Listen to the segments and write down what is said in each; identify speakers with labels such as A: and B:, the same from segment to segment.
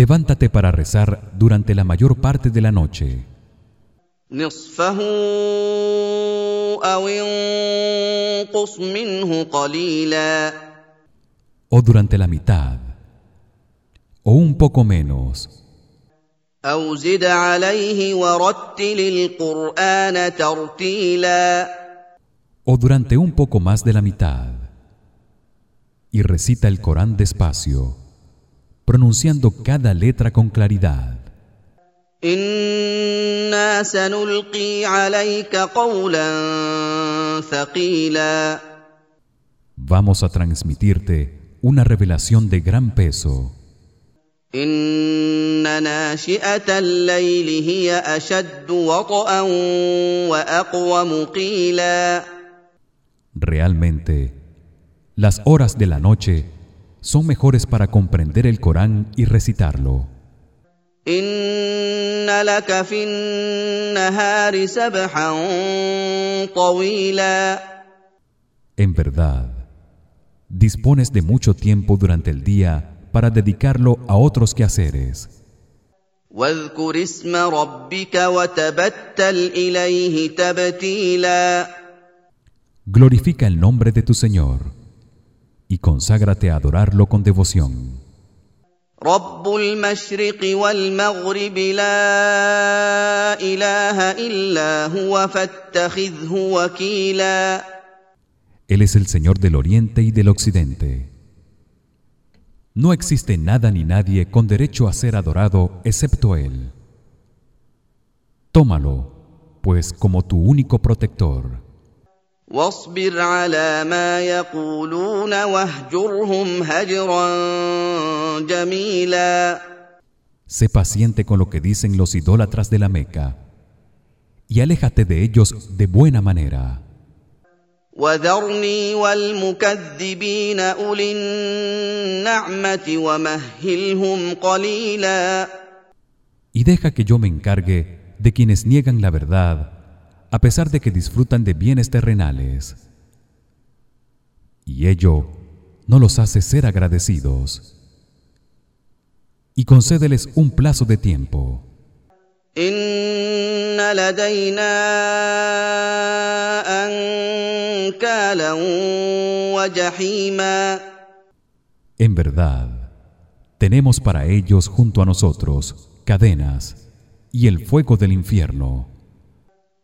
A: Levántate para rezar durante la mayor parte de la noche. O durante la mitad o un poco menos. O durante un poco más de la mitad y recita el Corán despacio, pronunciando cada letra con claridad. Vamos a transmitirte una revelación de gran peso. Realmente las horas de la noche son mejores para comprender el Corán y recitarlo. En verdad, dispones de mucho tiempo durante el día para dedicarlo a otros quehaceres. Glorifica el nombre de tu Señor y conságrate a adorarlo con devoción. Él es el Señor del Oriente y del Occidente. No existe nada ni nadie con derecho a ser adorado excepto él. Tómalo, pues como tu único protector. Sé paciente con lo que dicen los idólatras de la Meca y aléjate de ellos de buena manera. Y deja que yo me encargue de quienes niegan la verdad a pesar de que disfrutan de bienes terrenales y ello no los hace ser agradecidos y concédeles un plazo de tiempo en verdad tenemos para ellos junto a nosotros cadenas y el fuego del infierno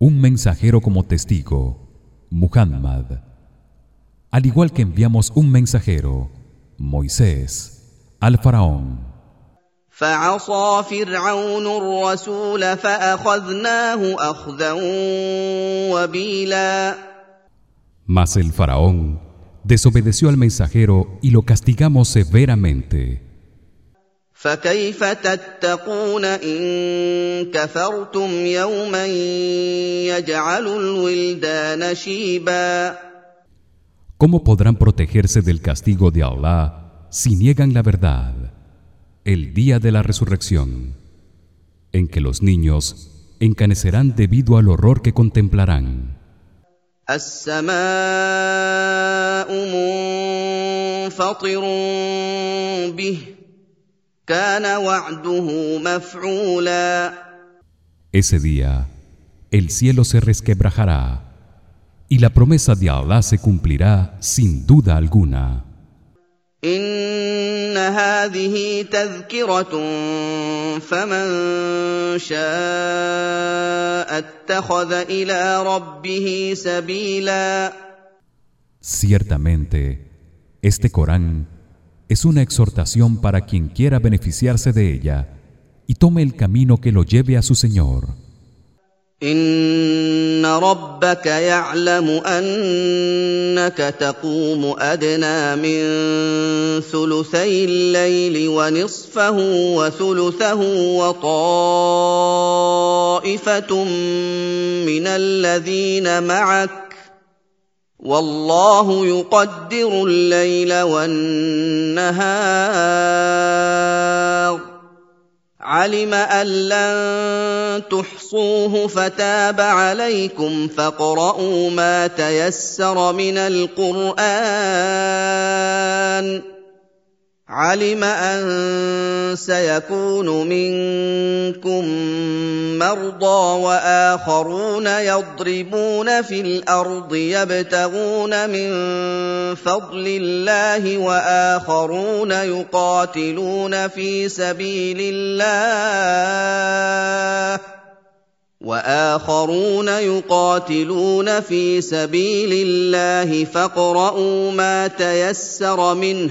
A: un mensajero como testigo, Muhammad. Al igual que enviamos un mensajero, Moisés, al faraón. Mas el faraón desobedeció al mensajero y lo castigamos severamente. ¿Cómo podrán protegerse del castigo de Allah si niegan la verdad el día de la resurrección en que los niños encanecerán debido al horror que contemplarán? Ese día, el cielo se resquebrajará y la promesa de Allah se cumplirá sin duda alguna. Ciertamente, este Corán es una exhortación para quien quiera beneficiarse de ella y tome el camino que lo lleve a su Señor.
B: Inna rabbaka ya'lamu annaka taqumu adna min thulutsay al-layli wa nisfahu wa thuluthahu wa ta'ifatan min alladhina ma'aka والله يقدر الليل والنهار علم ان لن تحصوه فتاب عليكم فاقرؤوا ما تيسر من القران علم ان سيكون منكم مرضى واخرون يضربون في الارض يبتغون من فضل الله واخرون يقاتلون في سبيل الله واخرون يقاتلون في سبيل الله فاقرؤوا ما تيسر منه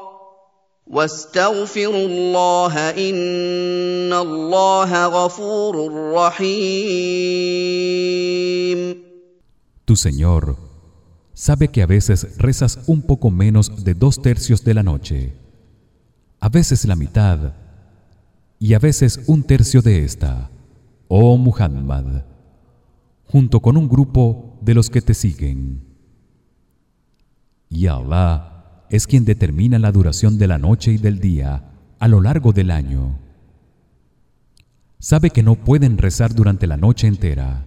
B: Tu
A: Señor sabe que a veces rezas un poco menos de dos tercios de la noche, a veces la mitad y a veces un tercio de esta, oh Muhammad, junto con un grupo de los que te siguen. Y Allah es quien determina la duración de la noche y del día a lo largo del año. Sabe que no pueden rezar durante la noche entera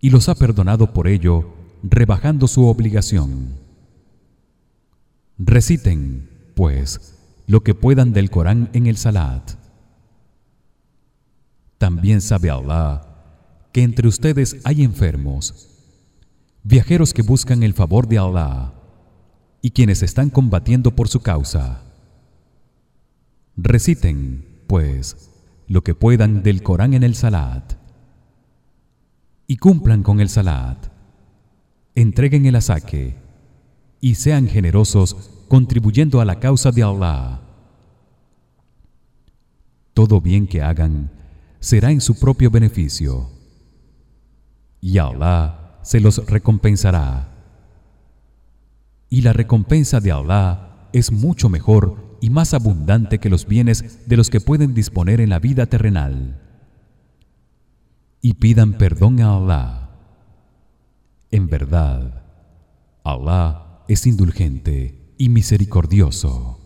A: y los ha perdonado por ello, rebajando su obligación. Reciten, pues, lo que puedan del Corán en el Salat. También sabe Allah que entre ustedes hay enfermos, viajeros que buscan el favor de Allah y quienes están combatiendo por su causa. Reciten, pues, lo que puedan del Corán en el salat y cumplan con el salat. Entreguen el asaque y sean generosos contribuyendo a la causa de Allah. Todo bien que hagan será en su propio beneficio y Allah se los recompensará y la recompensa de Allah es mucho mejor y más abundante que los bienes de los que pueden disponer en la vida terrenal. Y pidan perdón a Allah. En verdad, Allah es indulgente y misericordioso.